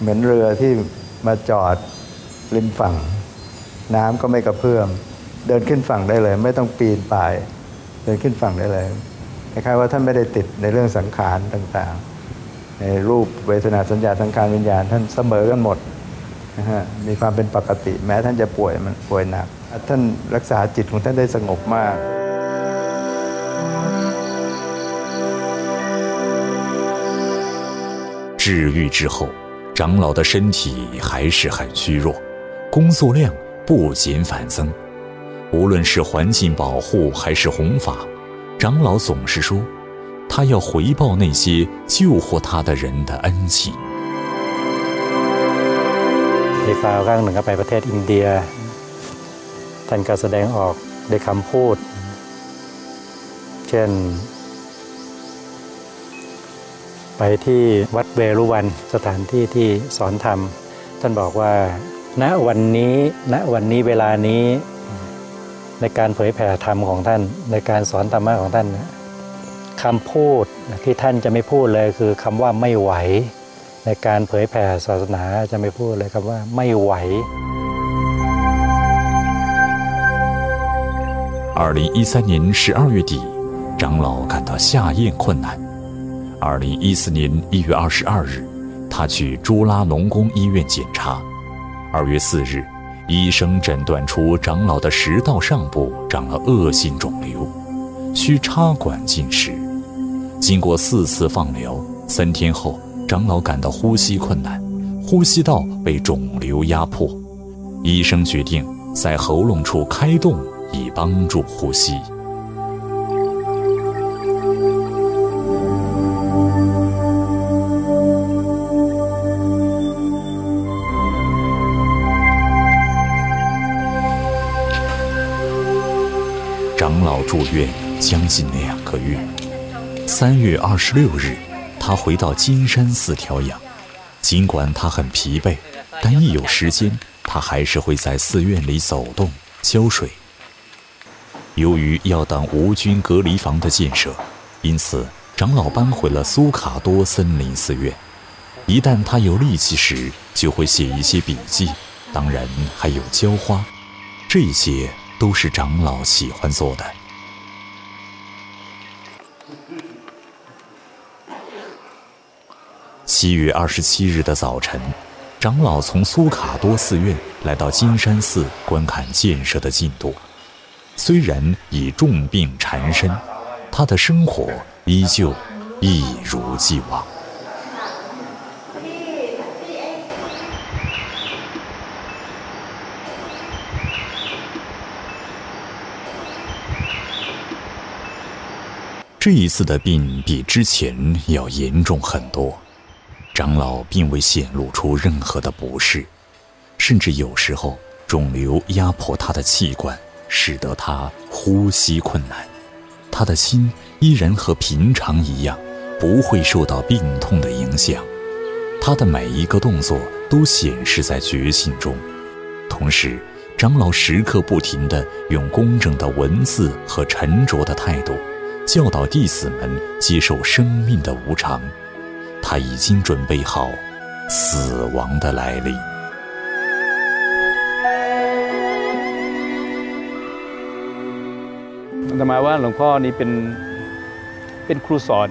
เหมือนเรือที่มาจอดริมฝั่ง น้ำก็ไม่กระเพื่อม เดินขึ้นฝั่งได้เลย ไม่ต้องปีนป่าย เดินขึ้นฝั่งได้เลยคล้ายๆว่าท่านไม่ได้ติดในเรื่องสังขารต่างๆ ในรูปเวทนาสัญญาสังขารวิญญาณ ท่านเสมอกันหมดนะฮะมีความเป็นปกติ แม้ท่านจะป่วยมันป่วยหนัก ท่านรักษาจิตของท่านได้สงบมาก 治愈之后，长老的身体还是很虚弱，工作量不减反增。 无论是环境保护还是弘法，长老总是说，他要回报那些救活他的人的恩情。 ในคราวครั้งหนึ่งก็ไปประเทศอินเดีย ท่านก็แสดงออกด้วยคำพูด เช่น ไปที่วัดเวรุวันสถานที่ที่สอนธรรม ท่านบอกว่า ณวันนี้ณวันนี้เวลานี้ ในการเผยแผ่ธรรมของท่าน ในการสอนธรรมะของท่านคำพูดที่ท่านจะไม่พูดเลยคือคำว่าไม่ไหว ในการเผยแผ่ศาสนาจะไม่พูดเลยคำว่าไม่ไหว二零一三年十二月底，长老感到下咽困难。二零一四年一月二十二日，他去朱拉隆功医院检查。二月四日， 医生诊断出长老的食道上部长了恶性肿瘤，需插管进食。经过四次放疗，三天后，长老感到呼吸困难，呼吸道被肿瘤压迫。医生决定在喉咙处开洞。以帮助呼吸。住院将近两个月。三月二十六日，他回到金山寺调养。尽管他很疲惫，但一有时间，他还是会在寺院里走动、浇水。由于要等无菌隔离房的建设，因此长老搬回了苏卡多森林寺院。一旦他有力气时，就会写一些笔记，当然还有浇花，这些都是长老喜欢做的。七月二十七日的早晨，长老从苏卡多寺院来到金山寺观看建设的进度。虽然已重病缠身，他的生活依旧一如既往。这一次的病比之前要严重很多，长老并未显露出任何的不适，甚至有时候肿瘤压迫他的气管。使得他呼吸困难，他的心依然和平常一样，不会受到病痛的影响。他的每一个动作都显示在觉醒中，同时，长老时刻不停地用工整的文字和沉着的态度，教导弟子们接受生命的无常。他已经准备好死亡的来临。ตมาว่าหลวงพ่อนี่เป็นเป็นครูสอน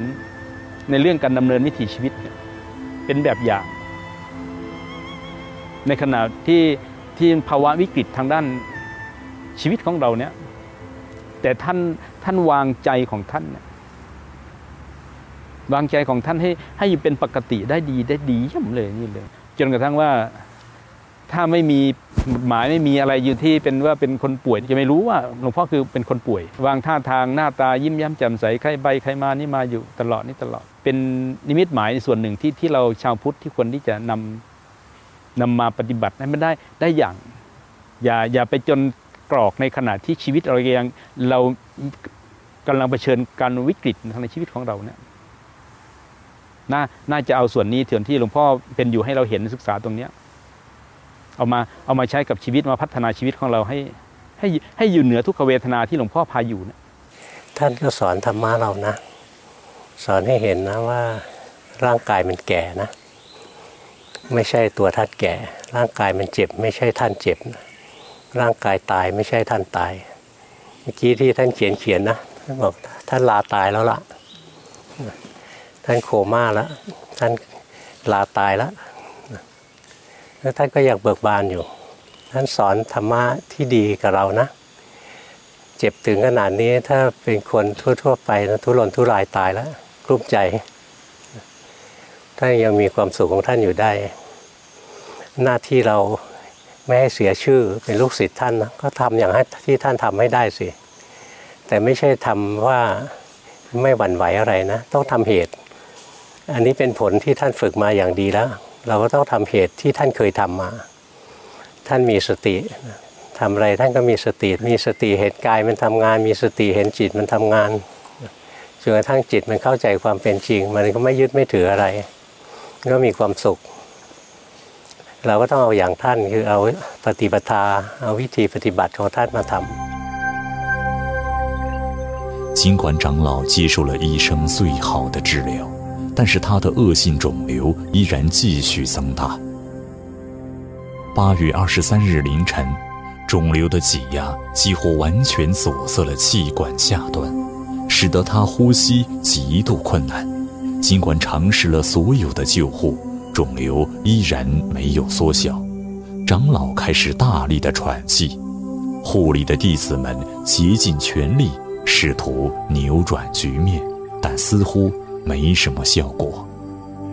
ในเรื่องการดำเนินวิถีชีวิตเป็นแบบอย่าง ในขณะที่ที่ภาวะวิกฤตทางด้านชีวิตของเราเนี่ยแต่ท่านท่านวางใจของท่าน วางใจของท่านให้ให้เป็นปกติได้ดีได้ดีย่ำเลยนี่เลย จนกระทั่งว่าถ้าไม่มีหมายไม่มีอะไรอยู่ที่เป็นว่าเป็นคนป่วยจะไม่รู้ว่าหลวงพ่อคือเป็นคนป่วย วางท่าทางหน้าตายิ้มแย้มแจ่มใสใครใบใครมานี่มาอยู่ตลอดนี่ตลอด เป็นนิมิตหมายในส่วนหนึ่งที่ที่เราชาวพุทธที่ควรที่จะนำนำมาปฏิบัติให้มันได้ได้อย่าง อย่าอย่าไปจนกรอกในขณะที่ชีวิตเรายังเรากำลังเผชิญการวิกฤตในชีวิตของเราเนี่ย น่าน่าจะเอาส่วนนี้เถื่อนที่หลวงพ่อเป็นอยู่ให้เราเห็นศึกษาตรงเนี้ยเอามาเอามาใช้กับชีวิตมาพัฒนาชีวิตของเราให้ให้ให้อยู่เหนือทุกขเวทนาที่หลวงพ่อพาอยู่นะท่านก็สอนธรรมะเรานะ สอนให้เห็นนะว่าร่างกายมันแก่นะ ไม่ใช่ตัวท่านแก่ ร่างกายมันเจ็บ ไม่ใช่ท่านเจ็บ ร่างกายตายไม่ใช่ท่านตาย เมื่อกี้ที่ท่านเขียนเขียนนะท่านบอกท่านลาตายแล้วล่ะ ท่านโคม่าแล้ว ท่านลาตายแล้วแล้วท่านก็ยังเบิกบานอยู่ ท่านสอนธรรมะที่ดีกับเรานะ เจ็บถึงขนาดนี้ถ้าเป็นคนทั่ว ๆ ไปนะทุรนทุรายตายแล้วกลุ้มใจ ท่านยังมีความสุขของท่านอยู่ได้ หน้าที่เราไม่ให้เสียชื่อเป็นลูกศิษย์ท่านนะก็ทำอย่างที่ท่านทำให้ได้สิ แต่ไม่ใช่ทำว่าไม่หวั่นไหวอะไรนะ ต้องทำเหตุ อันนี้เป็นผลที่ท่านฝึกมาอย่างดีแล้วเราก็ต้องทำเหตุที่ท่านเคยทำมา ท่านมีสติทำอะไรท่านก็มีสติ มีสติเห็นกายมันทำงาน มีสติเห็นจิตมันทำงานจนกระทั่งจิตมันเข้าใจความเป็นจริง มันก็ไม่ยึดไม่ถืออะไร ก็มีความสุข เราก็ต้องเอาอย่างท่านคือเอาปฏิปทา เอาวิธีปฏิบัติของท่านมาทำ尽管长老接受了医生最好的治疗， 但是他的恶性肿瘤依然继续增大。八月二十三日凌晨，肿瘤的挤压几乎完全阻塞了气管下端，使得他呼吸极度困难。尽管尝试了所有的救护，肿瘤依然没有缩小。长老开始大力的喘气，护理的弟子们竭尽全力。试图扭转局面，但似乎没什么效果。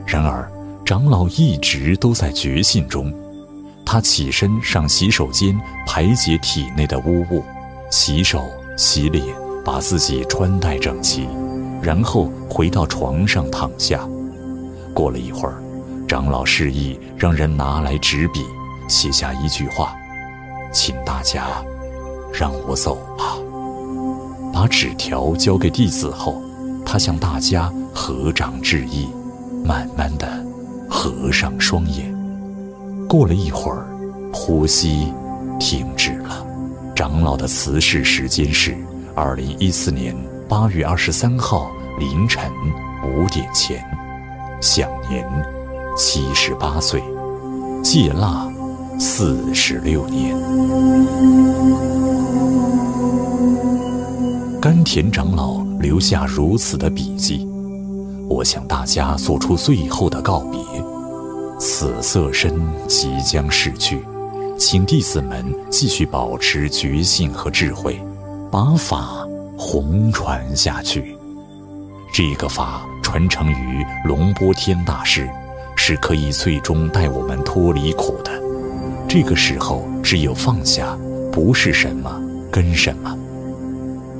然而，长老一直都在觉性中。他起身上洗手间排解体内的污物，洗手、洗脸，把自己穿戴整齐，然后回到床上躺下。过了一会儿，长老示意让人拿来纸笔，写下一句话：“请大家让我走吧。”把纸条交给弟子后，他向大家合掌致意，慢慢的合上双眼。过了一会儿，呼吸停止了。长老的辞世时间是二零一四年八月二十三号凌晨五点前，享年七十八岁，戒腊四十六年。甘田长老留下如此的笔记，我向大家做出最后的告别。此色身即将逝去，请弟子们继续保持觉性和智慧，把法弘传下去。这个法传承于龙波天大师，是可以最终带我们脱离苦的。这个时候，只有放下，不是什么跟什么。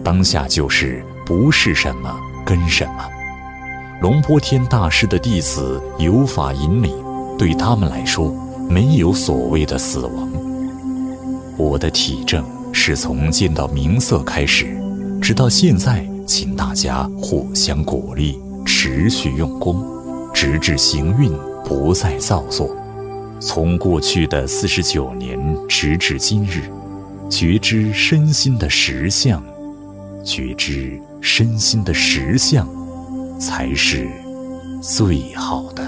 当下就是不是什么跟什么。龙波天大师的弟子有法引领，对他们来说没有所谓的死亡。我的体证是从见到明色开始，直到现在，请大家互相鼓励，持续用功，直至行运不再造作。从过去的四十九年直至今日，觉知身心的实相。觉知身心的实相，才是最好的。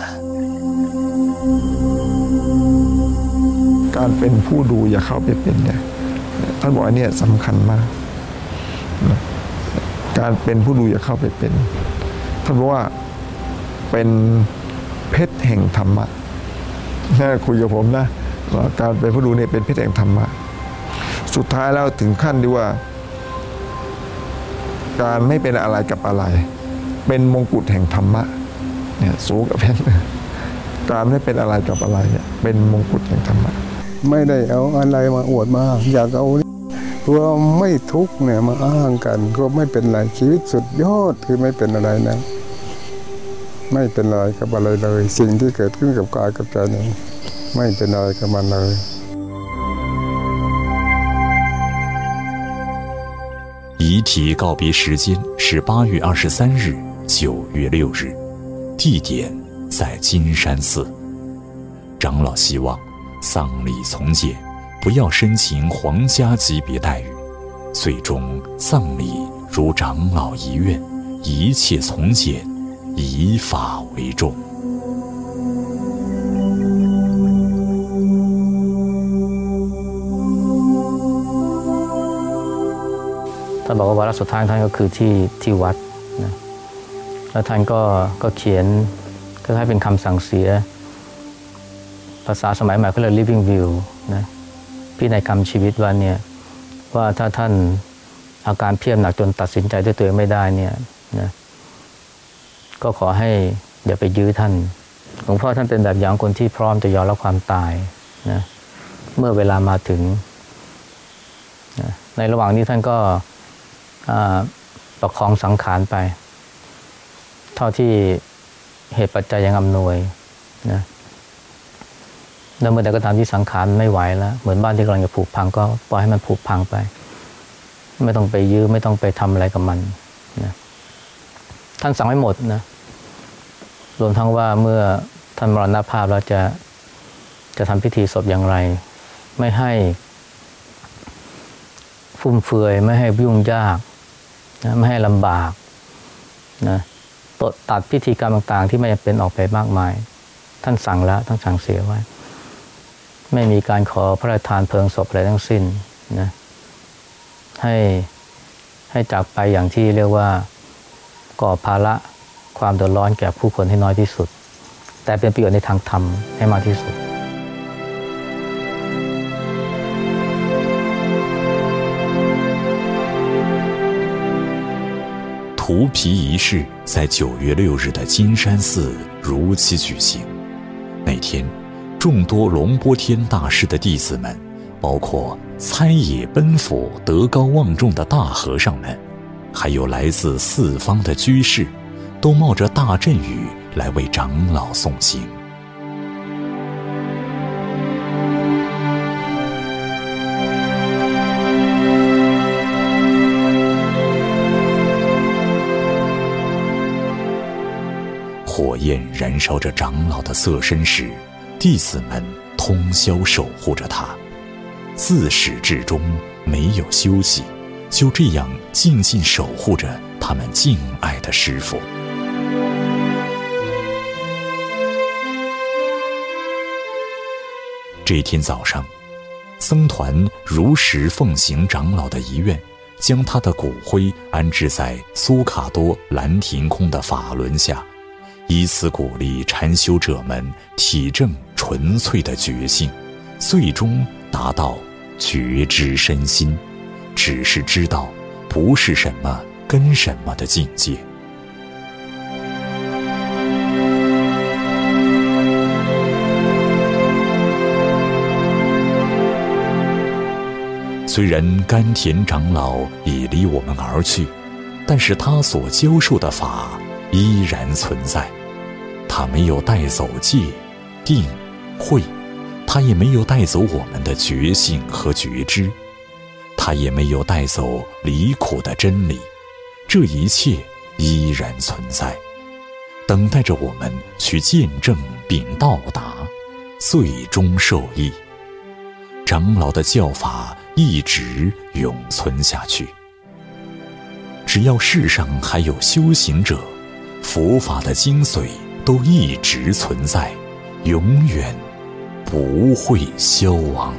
การเป็นผู้ดูอย่าเข้าไปเป็นเนี่ยท่านบอกอันนี้สำคัญมาก การเป็นผู้ดูอย่าเข้าไปเป็นท่านบอกว่าเป็นเพชรแห่งธรรมะน่าคุยกับผมนะว่าการเป็นผู้ดูเนี่ยเป็นเพชรแห่งธรรมะ สุดท้ายแล้วถึงขั้นที่ว่าการไม่เป็นอะไรกับอะไร เป็นมงกุฎแห่งธรรมะเนี่ยสูงกับเพชรการไม่เป็นอะไรกับอะไรเนี่ยเป็นมงกุฎแห่งธรรมะ ไม่ได้เอาอะไรมาอวดมา อยากเอาตัวไม่ทุกเนี่ยมาอ้างกัน ก็ไม่เป็นไรชีวิตสุดยอดคือไม่เป็นอะไรนะ ไม่เป็นอะไรกับอะไรเลย สิ่งที่เกิดขึ้นกับกายกับใจนี่ไม่เป็นอะไรกับมันเลย遗体告别时间是八月二十三日、 九月六日，地点在金山寺。长老希望丧礼从简，不要申请皇家级别待遇。最终葬礼如长老遗愿，一切从简，以法为重。ท่านบอกว่าวาระสุดท้ายท่านก็คือที่ที่วัดนะ แล้วท่านก็ก็เขียนก็ให้เป็นคำสั่งเสีย ภาษาสมัยใหม่เขาเรียก living will นะพี่ในคำชีวิตว่าเนี่ยว่าถ้าท่านอาการเพียบหนักจนตัดสินใจด้วยตัวเองไม่ได้เนี่ยนะก็ขอให้อย่าไปยื้อท่านหลวงพ่อท่านเป็นแบบอย่างคนที่พร้อมจะยอมรับความตายนะเมื่อเวลามาถึงนะในระหว่างนี้ท่านก็ประคองสังขารไป เท่าที่เหตุปัจจัยยังอำนวยนะแล้วเมื่อใดก็ตามที่สังขารไม่ไหวแล้ว เหมือนบ้านที่กำลังจะผุพังก็ปล่อยให้มันผุพังไป ไม่ต้องไปยื้อไม่ต้องไปทำอะไรกับมันนะท่านสั่งไม่หมดนะรวมทั้งว่าเมื่อท่านมรณภาพแล้วจะจะทำพิธีศพอย่างไร ไม่ให้ฟุ่มเฟือย ไม่ให้ยุ่งยากนะไม่ให้ลำบากนะ ตัดพิธีกรรมต่าง ๆ ที่ไม่เป็นออกไปมากมาย ท่านสั่งแล้วท่านสั่งเสียไว้ ไม่มีการขอพระราชทานเพลิงศพอะไรทั้งสิ้นนะให้ให้จากไปอย่างที่เรียกว่าก่อภาระความเดือดร้อนแก่ผู้คนให้น้อยที่สุด แต่เป็นประโยชน์ในทางธรรมให้มากที่สุด 涂皮仪式在九月六日的金山寺如期举行。那天，众多龙波天大师的弟子们，包括参野奔府、德高望重的大和尚们，还有来自四方的居士，都冒着大阵雨来为长老送行。焰燃烧着长老的色身时，弟子们通宵守护着他，自始至终没有休息，就这样静静守护着他们敬爱的师傅。这天早上，僧团如实奉行长老的遗愿，将他的骨灰安置在苏卡多兰亭空的法轮下。以此鼓励禅修者们体证纯粹的觉性，最终达到觉知身心，只是知道不是什么跟什么的境界。虽然甘田长老已离我们而去，但是他所教授的法依然存在。他没有带走戒、定、慧，他也没有带走我们的觉性和觉知，他也没有带走离苦的真理，这一切依然存在，等待着我们去见证并到达，最终受益。长老的教法一直永存下去，只要世上还有修行者，佛法的精髓。都一直存在，永远不会消亡。